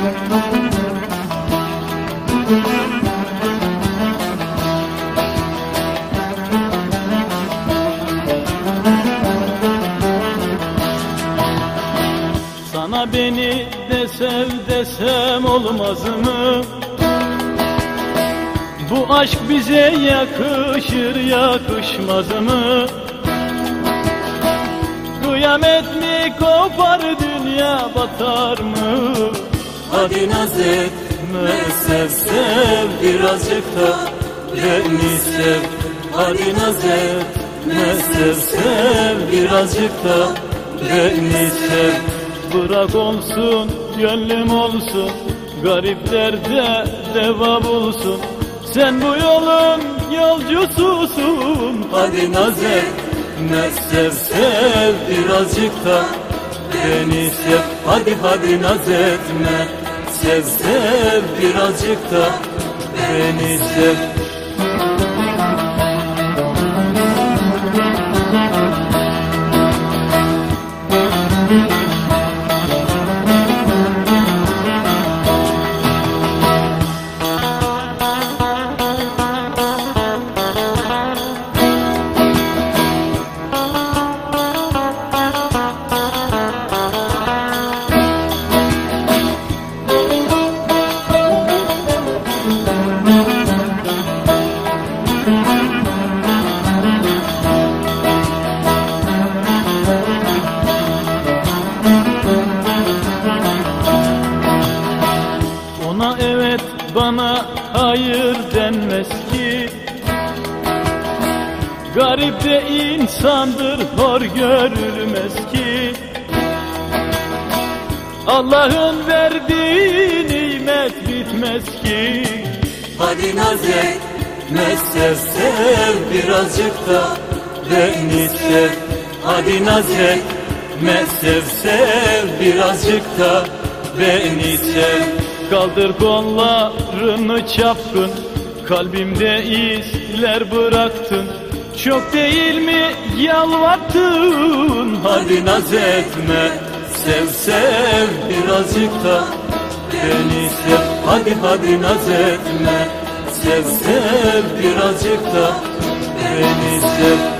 Sana beni de sev desem olmaz mı? Bu aşk bize yakışır yakışmaz mı? Kıyamet mi kopar dünya batar mı? Hadi naz etme sev sev birazcık da beni sev. Hadi naz etme sev sev birazcık da beni sev. Bırak olsun gönlüm olsun Gariplerde deva bulsun. Sen bu yolun yolcususun. Hadi naz etme sev sev birazcık da beni sev Hadi hadi naz etme. Sev sev birazcık da. Beni sev Ona evet bana hayır denmez ki. Garip de insandır hor görülmez ki. Allah'ın verdiği nimet bitmez ki. Hadi naz etme sev birazcık da beni sev. Hadi naz etme sev sev birazcık da beni sev Kaldır kollarını çapkın. Kalbimde izler bıraktın. Çok değil mi yalvarttın Hadi naz etme. sev sev birazcık da beni sev. Hadi hadi naz etme sev sev birazcık da beni sev